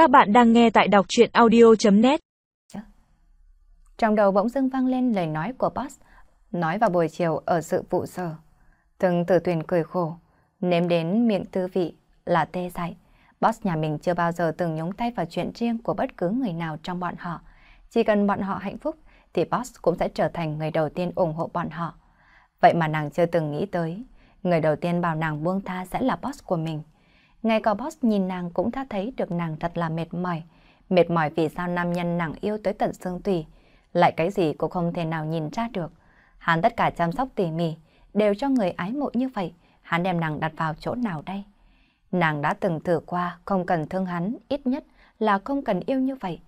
Các bạn đang nghe tại đọc chuyện audio.net Trong đầu bỗng dưng vang lên lời nói của boss, nói vào buổi chiều ở sự vụ sở. Từng tử tuyển cười khổ, nếm đến miệng tư vị là tê dại. Boss nhà mình chưa bao giờ từng nhúng tay vào chuyện riêng của bất cứ người nào trong bọn họ. Chỉ cần bọn họ hạnh phúc thì boss cũng sẽ trở thành người đầu tiên ủng hộ bọn họ. Vậy mà nàng chưa từng nghĩ tới, người đầu tiên bảo nàng buông tha sẽ là boss của mình. Ngay cả boss nhìn nàng cũng đã thấy được nàng thật là mệt mỏi. Mệt mỏi vì sao nam nhân nàng yêu tới tận xương tùy. Lại cái gì cũng không thể nào nhìn ra được. Hắn tất cả chăm sóc tỉ mỉ, đều cho người ái mộ như vậy. Hắn đem nàng đặt vào chỗ nào đây? Nàng đã từng thử qua, không cần thương hắn, ít nhất là không cần yêu như vậy.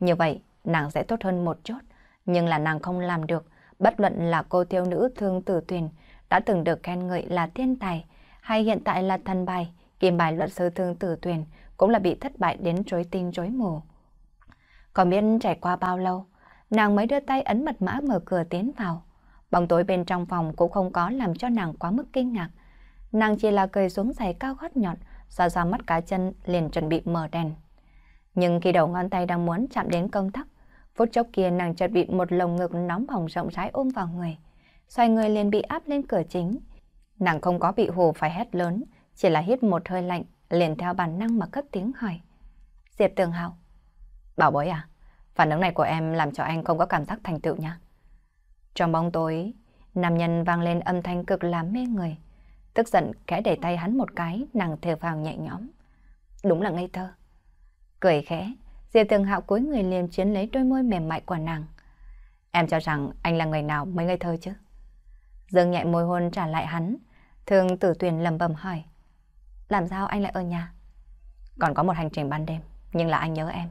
Như vậy, nàng sẽ tốt hơn một chút. Nhưng là nàng không làm được, bất luận là cô thiếu nữ thương tử tuyền, đã từng được khen ngợi là thiên tài, hay hiện tại là thần bài, kim bài luật sư thương tử tuyển cũng là bị thất bại đến rối tinh rối mù. Còn biết trải qua bao lâu, nàng mới đưa tay ấn mật mã mở cửa tiến vào. Bóng tối bên trong phòng cũng không có làm cho nàng quá mức kinh ngạc. Nàng chỉ là cười xuống giày cao gót nhọn, xoa xoa mắt cá chân liền chuẩn bị mở đèn. Nhưng khi đầu ngón tay đang muốn chạm đến công tắc, phút chốc kia nàng chợt bị một lồng ngực nóng bỏng rộng rãi ôm vào người. Xoay người liền bị áp lên cửa chính. Nàng không có bị hù phải hét lớn, chỉ là hít một hơi lạnh, liền theo bản năng mà cất tiếng hỏi. Diệp Tường Hào. Bảo bối à, phản ứng này của em làm cho anh không có cảm giác thành tựu nhá Trong bóng tối, nam nhân vang lên âm thanh cực làm mê người. Tức giận khẽ đẩy tay hắn một cái, nàng thở vào nhẹ nhõm. Đúng là ngây thơ. Cười khẽ, Diệp Tường Hạo cúi người liền chiến lấy đôi môi mềm mại của nàng. Em cho rằng anh là người nào mới ngây thơ chứ? Dương nhẹ môi hôn trả lại hắn. Thường tử tuyển lầm bầm hỏi. Làm sao anh lại ở nhà? Còn có một hành trình ban đêm, nhưng là anh nhớ em.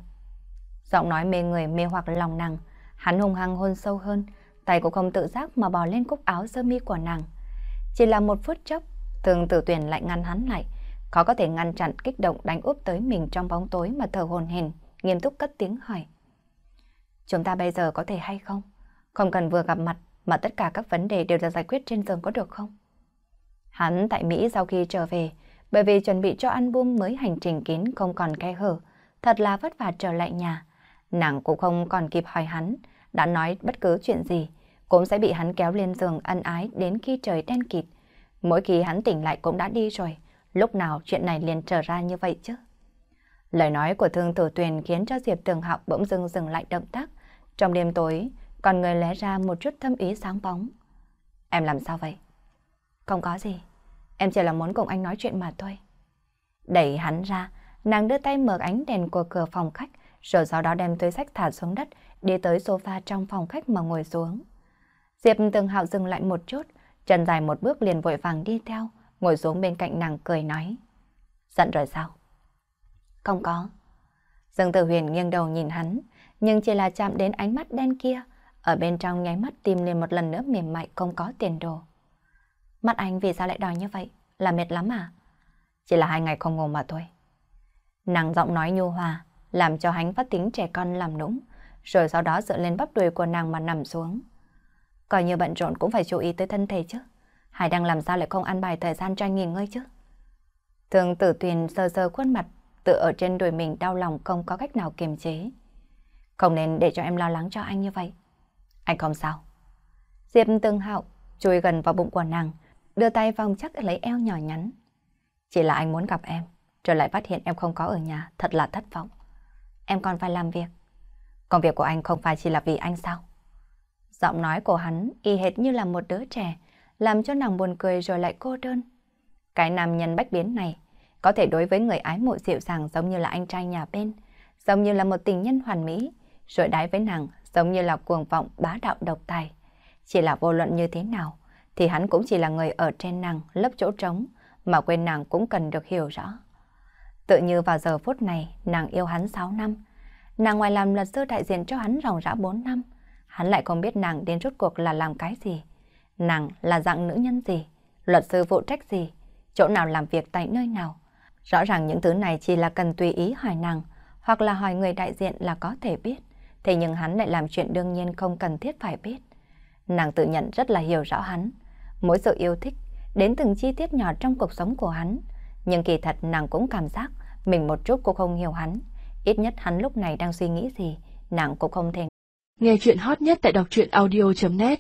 Giọng nói mê người mê hoặc lòng nàng, hắn hung hăng hôn sâu hơn, tay cũng không tự giác mà bò lên cúc áo sơ mi của nàng. Chỉ là một phút chốc, thường tử tuyển lại ngăn hắn lại, khó có thể ngăn chặn kích động đánh úp tới mình trong bóng tối mà thở hồn hển, nghiêm túc cất tiếng hỏi. Chúng ta bây giờ có thể hay không? Không cần vừa gặp mặt mà tất cả các vấn đề đều được giải quyết trên giường có được không? Hắn tại Mỹ sau khi trở về, bởi vì chuẩn bị cho album mới hành trình kín không còn khe hở, thật là vất vả trở lại nhà. Nàng cũng không còn kịp hỏi hắn, đã nói bất cứ chuyện gì, cũng sẽ bị hắn kéo lên giường ân ái đến khi trời đen kịt. Mỗi khi hắn tỉnh lại cũng đã đi rồi, lúc nào chuyện này liền trở ra như vậy chứ? Lời nói của thương tử tuyền khiến cho Diệp Tường Học bỗng dưng dừng lại động tác. Trong đêm tối, còn người lé ra một chút thâm ý sáng bóng. Em làm sao vậy? Không có gì. Em chỉ là muốn cùng anh nói chuyện mà thôi. Đẩy hắn ra, nàng đưa tay mở ánh đèn của cửa phòng khách, rồi sau đó đem túi sách thả xuống đất, đi tới sofa trong phòng khách mà ngồi xuống. Diệp Tường Hạo dừng lại một chút, chân dài một bước liền vội vàng đi theo, ngồi xuống bên cạnh nàng cười nói. Giận rồi sao? Không có. Dương Tử Huyền nghiêng đầu nhìn hắn, nhưng chỉ là chạm đến ánh mắt đen kia, ở bên trong nháy mắt tìm lên một lần nữa mềm mại không có tiền đồ. Mắt anh vì sao lại đòi như vậy? Là mệt lắm à? Chỉ là hai ngày không ngủ mà thôi. Nàng giọng nói nhu hòa, làm cho hắn phát tính trẻ con làm nũng, rồi sau đó dựa lên bắp đùi của nàng mà nằm xuống. Coi như bận rộn cũng phải chú ý tới thân thể chứ. Hải đang làm sao lại không ăn bài thời gian cho anh nghỉ ngơi chứ? Thường tử tuyền sờ sờ khuôn mặt, tự ở trên đùi mình đau lòng không có cách nào kiềm chế. Không nên để cho em lo lắng cho anh như vậy. Anh không sao. Diệp Tương Hạo chui gần vào bụng của nàng, đưa tay vòng chắc lấy eo nhỏ nhắn. Chỉ là anh muốn gặp em, rồi lại phát hiện em không có ở nhà, thật là thất vọng. Em còn phải làm việc. Công việc của anh không phải chỉ là vì anh sao? Giọng nói của hắn y hệt như là một đứa trẻ, làm cho nàng buồn cười rồi lại cô đơn. Cái nam nhân bách biến này, có thể đối với người ái mộ dịu dàng giống như là anh trai nhà bên, giống như là một tình nhân hoàn mỹ, rồi đái với nàng giống như là cuồng vọng bá đạo độc tài. Chỉ là vô luận như thế nào, thì hắn cũng chỉ là người ở trên nàng lấp chỗ trống, mà quên nàng cũng cần được hiểu rõ. Tự như vào giờ phút này, nàng yêu hắn 6 năm. Nàng ngoài làm luật sư đại diện cho hắn ròng rã 4 năm, hắn lại không biết nàng đến rốt cuộc là làm cái gì. Nàng là dạng nữ nhân gì, luật sư phụ trách gì, chỗ nào làm việc tại nơi nào. Rõ ràng những thứ này chỉ là cần tùy ý hỏi nàng, hoặc là hỏi người đại diện là có thể biết. Thế nhưng hắn lại làm chuyện đương nhiên không cần thiết phải biết. Nàng tự nhận rất là hiểu rõ hắn, mỗi sự yêu thích, đến từng chi tiết nhỏ trong cuộc sống của hắn. Nhưng kỳ thật nàng cũng cảm giác mình một chút cũng không hiểu hắn, Ít nhất hắn lúc này đang suy nghĩ gì, nàng cũng không thể. Nghe chuyện hot nhất tại đọc truyện audio.net